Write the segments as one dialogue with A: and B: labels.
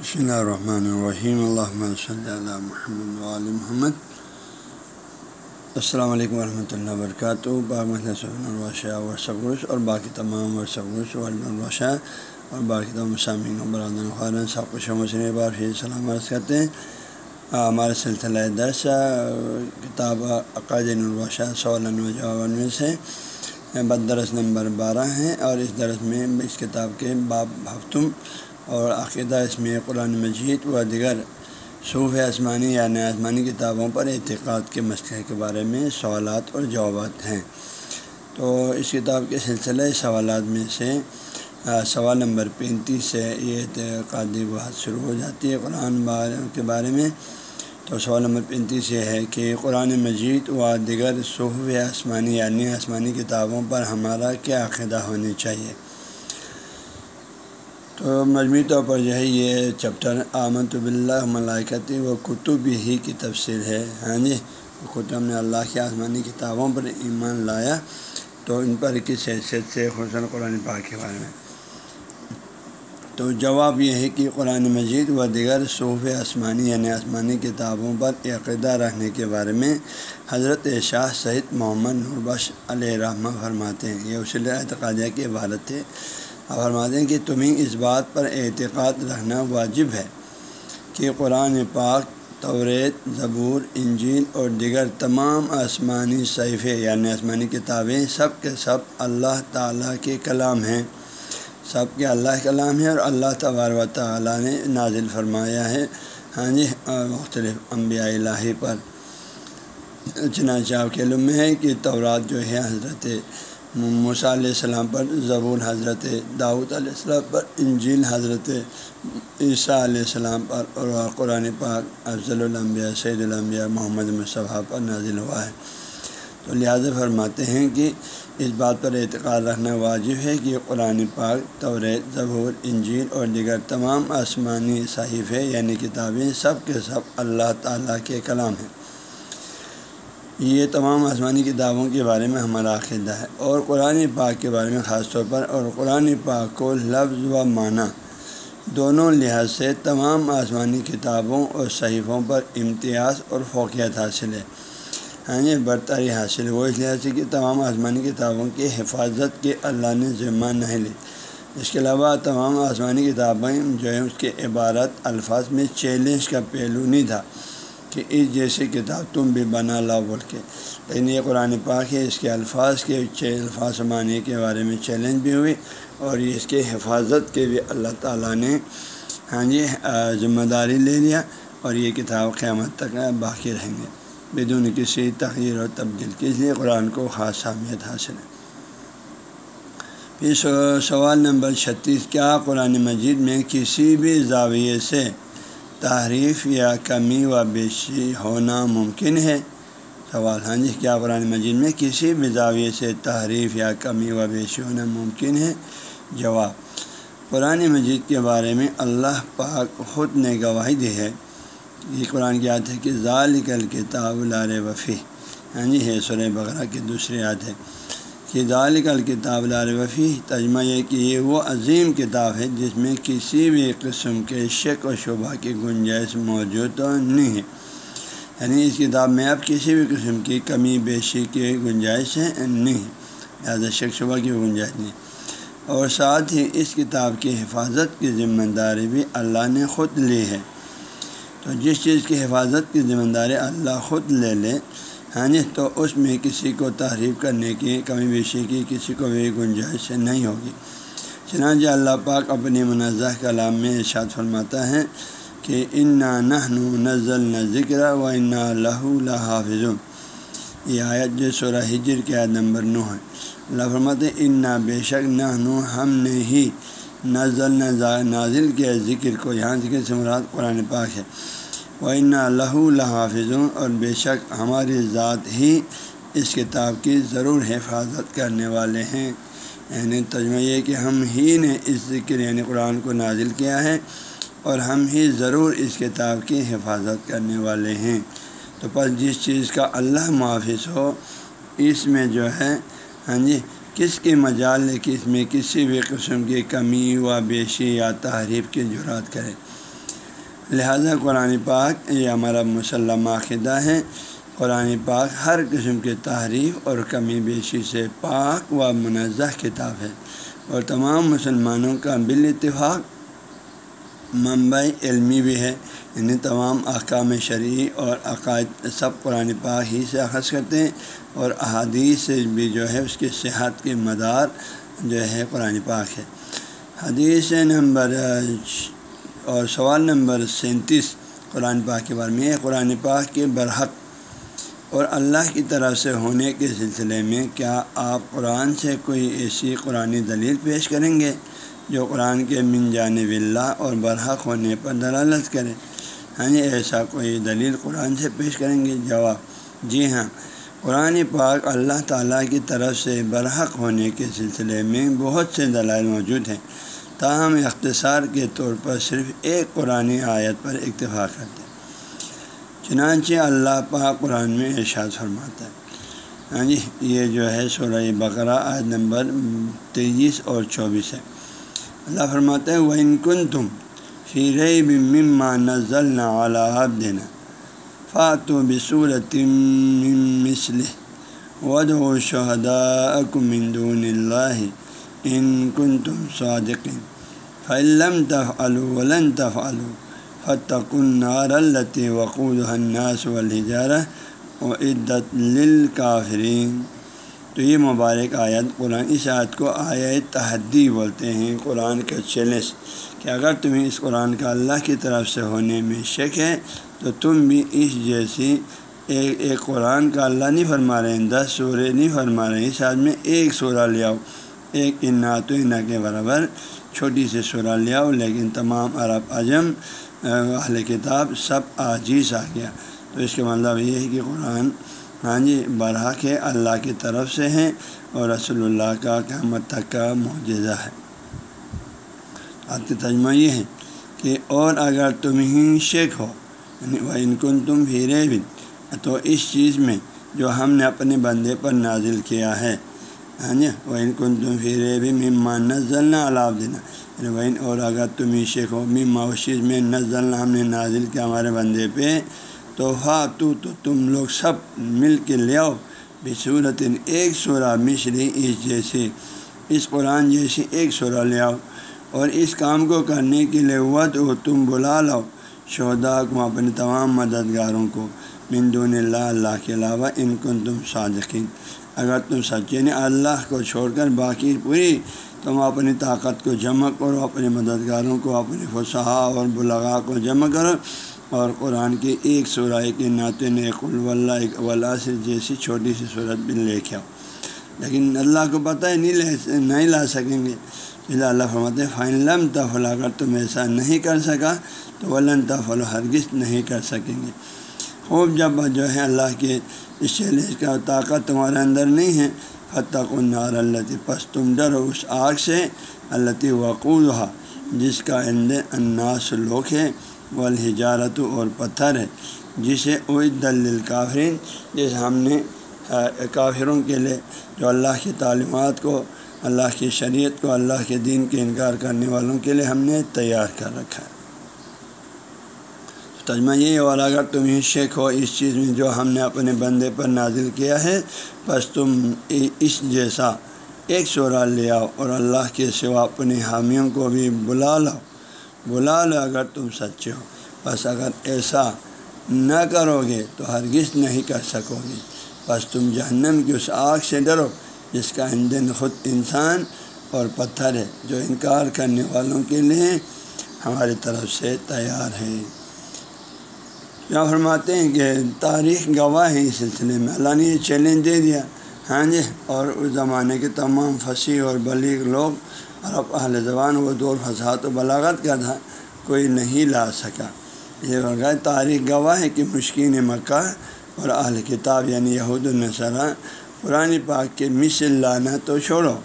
A: بسم اللہ الرحمن الرحیم اللہ صلی اللہ محمد علیہ محمد السلام علیکم ورحمۃ اللہ وبرکاتہ الواشہ ورثہ اور باقی تمام ورثہ الواشہ اور باقی تمام سامعین برادر خارن سب کچھ مسئلہ بار پھر سلام عرض کرتے ہیں ہمارے سلسلہ درس کتاب عقائد الواشہ سول جواب میں سے بدرس نمبر بارہ ہیں اور اس درس میں اس کتاب کے باب ہفتم اور عقیدہ اس میں قرآن مجید و دیگر صوف آسمانی یا نئے آسمانی کتابوں پر اعتقاد کے مسئلے کے بارے میں سوالات اور جوابات ہیں۔ تو اس کتاب کے سلسلہ سوالات میں سے سوال نمبر پینتیس سے یہ اعتقادی بات شروع ہو جاتی ہے قرآن کے بارے میں۔ تو سوال نمبر پینتیس یہ ہے کہ قرآن مجید و دیگر صحف آسمانی یعنی آسمانی کتابوں پر ہمارا کیا عقیدہ ہونی چاہیے؟ مجموعی طور پر جو ہے یہ چیپٹر آمد باللہ ملائکتی و کتب ہی کی تفصیل ہے۔ ہاں جی خطب نے اللہ کی آسمانی کتابوں پر ایمان لایا تو ان پر کس حیثیت سے حسن قرآن پاک کے بارے میں۔ تو جواب یہ ہے کہ قرآن مجید و دیگر صوف آسمانی یعنی آسمانی کتابوں پر عقیدہ رہنے کے بارے میں حضرت شاہ سعید محمد نوربش علیہ رحمہ فرماتے ہیں۔ یہ اصول اعتقادیہ کی عبارت ہے۔ فرماتے ہیں کہ تمہیں اس بات پر اعتقاد رکھنا واجب ہے کہ قرآن پاک توریت زبور، انجیل اور دیگر تمام آسمانی صحیفے یعنی آسمانی کتابیں سب کے سب اللہ تعالیٰ کے کلام ہیں۔ سب کے اللہ کلام ہیں اور اللہ تبار و تعالیٰ نے نازل فرمایا ہے۔ ہاں جی مختلف انبیاء الہی پر۔ چنانچہ کے علم میں ہے کہ تورات جو ہے حضرت موسیٰ علیہ السلام پر زبون حضرت داؤد علیہ السلام پر، انجیل حضرت عیسیٰ علیہ السلام پر اور قرآن پاک افضل الانبیاء، سید الانبیاء محمد مصطفیٰ پر نازل ہوا ہے۔ تو لہٰذا فرماتے ہیں کہ اس بات پر اعتقاد رکھنا واجب ہے کہ قرآن پاک طوریت ضبور انجیل اور دیگر تمام آسمانی صحیفے یعنی کتابیں سب کے سب اللہ تعالیٰ کے کلام ہیں۔ یہ تمام آسمانی کتابوں کے بارے میں ہمارا عقیدہ ہے اور قرآن پاک کے بارے میں خاص طور پر اور قرآن پاک کو لفظ و معنی دونوں لحاظ سے تمام آسمانی کتابوں اور صحیفوں پر امتیاز اور فوقیت حاصل ہے۔ ہاں جی برتری حاصل ہے۔ وہ اس لحاظ سے کہ تمام آسمانی کتابوں کی حفاظت کے اللہ نے ذمہ نہیں لی اس کے علاوہ تمام آسمانی کتابیں جو ہیں، اس کے عبارت الفاظ میں چیلنج کا پہلو نہیں تھا۔ کہ اس جیسی کتاب تم بھی بنا لاؤ بول کے۔ لیکن یہ قرآن پاک ہے، اس کے الفاظ کے الفاظ معنی کے بارے میں چیلنج بھی ہوئی اور اس کے حفاظت کے بھی اللہ تعالیٰ نے ہاں جی ذمہ داری لے لیا اور یہ کتاب قیامت تک باقی رہیں گے۔ بدون کسی تغیر اور تبدیل کے لیے قرآن کو خاص اہمیت حاصل ہے۔ پھر سوال نمبر چھتیس، کیا قرآن مجید میں کسی بھی زاویے سے تحریف یا کمی و بیشی ہونا ممکن ہے۔ سوال ہاں جی کیا قرآن مجید میں کسی بھی زاویے سے تحریف یا کمی و بیشی ہونا ممکن ہے؟ جواب قرآن مجید کے بارے میں اللہ پاک خود نے گواہی دی ہے۔ یہ قرآن کی یاد ہے کہ ذالکل کتاب لار وفی ہاں جی ہے سر بغرہ کی دوسری یاد ہے۔ کہ ذالک الکتاب لار وفی تجمہ یہ کہ یہ وہ عظیم کتاب ہے جس میں کسی بھی قسم کے شک و شبہ کی گنجائش موجود نہیں ہے۔ یعنی اس کتاب میں اب کسی بھی قسم کی کمی، بیشی کی گنجائش ہے، نہیں۔ لہٰذا شک شبہ کی گنجائش نہیں۔ اور ساتھ ہی اس کتاب کی حفاظت کی ذمہ داری بھی اللہ نے خود لی ہے۔ تو جس چیز کی حفاظت کی ذمہ داری اللہ خود لے لے ہاں جی تو اس میں کسی کو تحریف کرنے کی کمی بیشی کی، کسی کو بھی گنجائش نہیں ہوگی۔ چنانچہ اللہ پاک اپنی منازع کلام میں ارشاد فرماتا ہے کہ ان نہ نزل نہ ذکر و ان لہو لحافظ یہ آیت جو سورہ ہجر کے عید نمبر نو ہے۔ اللہ فرماتے ان نہ بے شک نہ ہم نے ہی نزل نازل کیا ذکر کو۔ یہاں ذکر سے مراد قرآن پاک ہے۔ وہ ان اللہ الحافظ اور بے شک ہماری ذات ہی اس کتاب کی ضرور حفاظت کرنے والے ہیں۔ یعنی تجمہ یہ کہ ہم ہی نے اس ذکر یعنی قرآن کو نازل کیا ہے اور ہم ہی ضرور اس کتاب کی حفاظت کرنے والے ہیں۔ تو پس جس چیز کا اللہ محافظ ہو، اس میں جو ہے ہاں جی کس کے مجال کہ اس میں کسی بھی قسم کی کمی و بیشی یا تحریف کی جرات کرے؟ لہذا قرآن پاک یہ ہمارا مسلم عقیدہ ہے۔ قرآن پاک ہر قسم کے تحریف اور کمی بیشی سے پاک و منزہ کتاب ہے۔ اور تمام مسلمانوں کا بال اتفاق منبع علمی بھی ہے۔ یعنی تمام احکام شرعی اور عقائد سب قرآن پاک ہی سے اخذ کرتے ہیں۔ اور احادیث سے بھی جو ہے اس کی صحت کے مدار جو ہے قرآن پاک ہے۔ حدیث نمبر اور سوال نمبر سینتیس قرآن پاک کے بارے میں قرآن پاک کے برحق اور اللہ کی طرف سے ہونے کے سلسلے میں کیا آپ قرآن سے کوئی ایسی قرآن دلیل پیش کریں گے جو قرآن کے من جانب اللہ اور برحق ہونے پر دلالت کرے؟ ہاں جی ایسا کوئی دلیل قرآن سے پیش کریں گے؟ جواب جی ہاں۔ قرآن پاک اللہ تعالیٰ کی طرف سے برحق ہونے کے سلسلے میں بہت سے دلائل موجود ہیں۔ تاہم اختصار کے طور پر صرف ایک قرآن آیت پر اتفاق کرتے ہیں۔ چنانچہ اللہ پاک قرآن میں ارشاد فرماتا ہے۔ ہاں جی یہ جو ہے سورہ بقرہ آیت نمبر تیئیس اور چوبیس ہے۔ اللہ فرماتا ہے وہ ان کن تم فیر مما نزل علیہ دینا فاتو بصورت مسل ود و شہدا اکمندون اللہ ان کن تم صادقین فعلم تف ولن تف فتق النار التی وقود الناس والحجارہ و عدت للکافرین تو یہ مبارک آیت قرآن، اس آیت کو آیت تحدی بولتے ہیں، قرآن کا چیلنج۔ کہ اگر تمہیں اس قرآن کا اللہ کی طرف سے ہونے میں شک ہے، تو تم بھی اس جیسی ایک ایک قرآن کا اللہ نہیں فرما رہے ہیں دس سورے نہیں فرما رہے ہیں اس آدمی میں ایک سورہ لے آؤ۔ ایک انعت انا کے برابر چھوٹی سی سورہ لے آؤ لیکن تمام عرب اعظم اہل کتاب سب عاجیز آ گیا۔ تو اس کے مطلب یہ ہے کہ قرآن ہاں جی برحق ہے، اللہ کی طرف سے ہے اور رسول اللہ کا قیامت تک کا معجزہ ہے۔ آپ کی تجمہ یہ ہے کہ اور اگر تم ہی شیخ ہو یعنی وہ ان کن تم ہیرے بھی تو اس چیز میں جو ہم نے اپنے بندے پر نازل کیا ہے ہاں جی وہ کن تم پھرے بھی ممان نزل نہ علاب دینا یعنی اور اگر تم ہی شیخ ہو می معاشیز میں نزل ہم نے نازل کیا ہمارے بندے پہ تو ہاں تو تو تم لوگ سب مل کے لے آؤ بصورت ایک سورہ مشری اس جیسی اس قرآن جیسی ایک سورہ لے آؤ اور اس کام کو کرنے کے لیے ہوا تو تم بلا لاؤ شہدا کو اپنے تمام مددگاروں کو مندون اللہ اللہ کے علاوہ ان کو تم صادقین اگر تم سچے نے اللہ کو چھوڑ کر باقی پوری، تم اپنی طاقت کو جمع کرو اپنے مددگاروں کو اپنے فصحا اور بلغا کو جمع کرو۔ اور قرآن کی ایک سورہ کے نعتِ ایک ایک ولا سے جیسی چھوٹی سی صورت بھی لے کے آؤ۔ لیکن اللہ کو پتہ ہے، نہیں لے نہیں لا سکیں گے۔ اللہ فرماتے فائن لم تفل اگر تم ایسا نہیں کر سکا، تو ولن تفل ہرگز نہیں کر سکیں گے۔ خوب جب جو ہے اللہ کے، اس چیلنج کا طاقت تمہارے اندر نہیں ہے۔ فتح النار اللہ پس تم ڈرو اس آگ سے اللہ وقوع جس کا اناس لوک ہے والحجارت اور پتھر ہے، جسے اوید دل کافرین جیسے ہم نے کافروں کے لیے، جو اللہ کی تعلیمات کو، اللہ کی شریعت کو، اللہ کے دین کے انکار کرنے والوں کے لیے ہم نے تیار کر رکھا ہے۔ تجمہ یہ اور اگر تم ہی شیخ ہو، اس چیز میں جو ہم نے اپنے بندے پر نازل کیا ہے، بس تم اس جیسا ایک شعرا لے آؤ اور اللہ کے سوا اپنے حامیوں کو بھی بلا لاؤ۔ بلا لو اگر تم سچے ہو۔ بس اگر ایسا نہ کرو گے تو ہرگز نہیں کر سکو گے بس تم جہنم کی اس آگ سے ڈرو جس کا ایندھن خود انسان اور پتھر ہے، جو انکار کرنے والوں کے لیے ہماری طرف سے تیار ہے۔ یہاں فرماتے ہیں کہ تاریخ گواہ ہے اس سلسلے میں۔ اللہ نے یہ چیلنج دے دیا۔ ہاں جی اور اس زمانے کے تمام فصیح اور بلیغ لوگ عرب اہل زبان وہ دور فساد و بلاغت کا تھا، کوئی نہیں لا سکا۔ یہ تاریخ گواہ ہے کہ مشکین مکہ اور اہل کتاب یعنی یہود النصرہ قرآن پاک کے مثل لانا تو چھوڑو،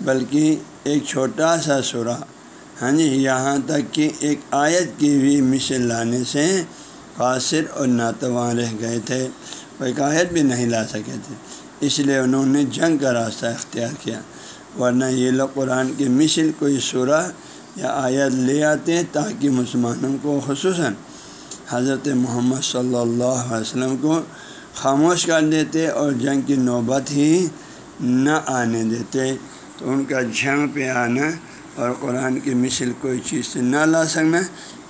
A: بلکہ ایک چھوٹا سا سورہ۔ ہاں جی یہاں تک کہ ایک آیت کی بھی مثل لانے سے قاصر اور ناتواں رہ گئے تھے وہ عائد بھی نہیں لا سکے تھے، اس لیے انہوں نے جنگ کا راستہ اختیار کیا۔ ورنہ یہ لوگ قرآن کی مثل کوئی سورہ یا آیت لے آتے ہیں تاکہ مسلمانوں کو، خصوصاً حضرت محمد صلی اللہ علیہ وسلم کو خاموش کر دیتے اور جنگ کی نوبت ہی نہ آنے دیتے، تو ان کا جنگ پہ آنا اور قرآن کی مثل کوئی چیز سے نہ لا سکنا،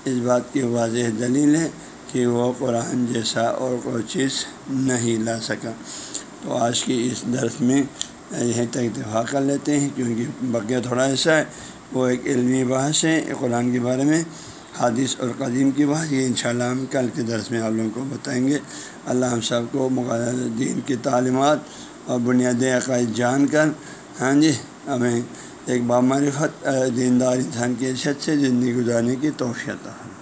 A: اس بات کی واضح دلیل ہے۔ کہ وہ قرآن جیسا اور کوئی چیز نہیں لا سکا۔ تو آج کی اس درس میں یہیں تک اتفاق کر لیتے ہیں، کیونکہ بقیہ تھوڑا ایسا ہے۔ وہ ایک علمی بحث ہے، قرآن کے بارے میں حادث اور قدیم کی بات یہ انشاءاللہ ہم کل کے درس میں آپ لوگوں کو بتائیں گے۔ اللہ ہم سب کو مقدر دین کی تعلیمات اور بنیادی عقائد جان کر ہاں جی ہمیں ایک بامعرفت دیندار انسان کی حیثیت سے زندگی گزارنے کی توفیع ہے